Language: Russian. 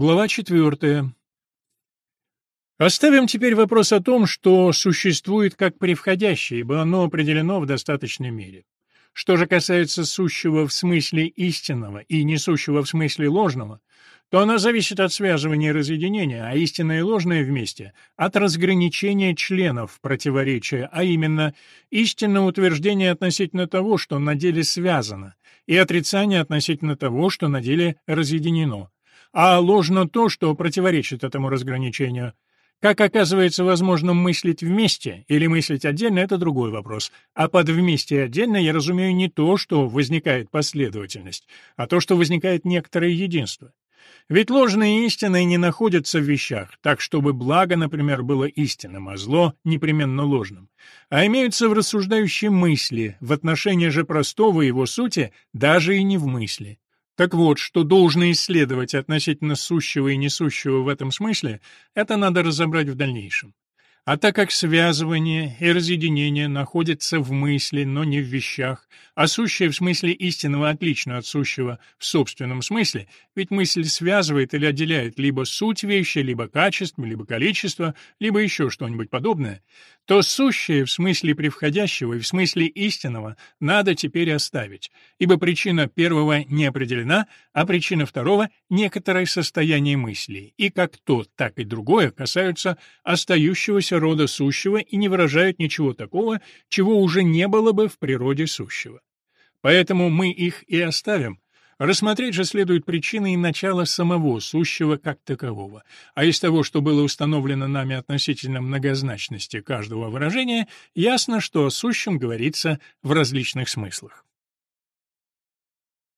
Глава четвертая. Оставим теперь вопрос о том, что существует как превходящее, ибо оно определено в достаточной мере. Что же касается сущего в смысле истинного и несущего в смысле ложного, то оно зависит от связывания и разъединения, а истинное и ложное вместе — от разграничения членов противоречия, а именно истинное утверждение относительно того, что на деле связано, и отрицание относительно того, что на деле разъединено а ложно то, что противоречит этому разграничению. Как оказывается возможным мыслить вместе или мыслить отдельно, это другой вопрос. А под «вместе» и «отдельно» я разумею не то, что возникает последовательность, а то, что возникает некоторое единство. Ведь ложные истины не находятся в вещах, так чтобы благо, например, было истинным, а зло — непременно ложным, а имеются в рассуждающей мысли, в отношении же простого его сути даже и не в мысли. Так вот, что должно исследовать относительно сущего и несущего в этом смысле, это надо разобрать в дальнейшем. А так как связывание и разъединение находятся в мысли, но не в вещах, а сущее в смысле истинного отлично от сущего в собственном смысле, ведь мысль связывает или отделяет либо суть вещи, либо качество, либо количество, либо еще что-нибудь подобное, то сущее в смысле превходящего и в смысле истинного надо теперь оставить, ибо причина первого не определена, а причина второго — некоторое состояние мысли, и как то, так и другое касаются остающегося рода сущего и не выражают ничего такого, чего уже не было бы в природе сущего. Поэтому мы их и оставим. Рассмотреть же следует причины и начало самого сущего как такового. А из того, что было установлено нами относительно многозначности каждого выражения, ясно, что о сущем говорится в различных смыслах.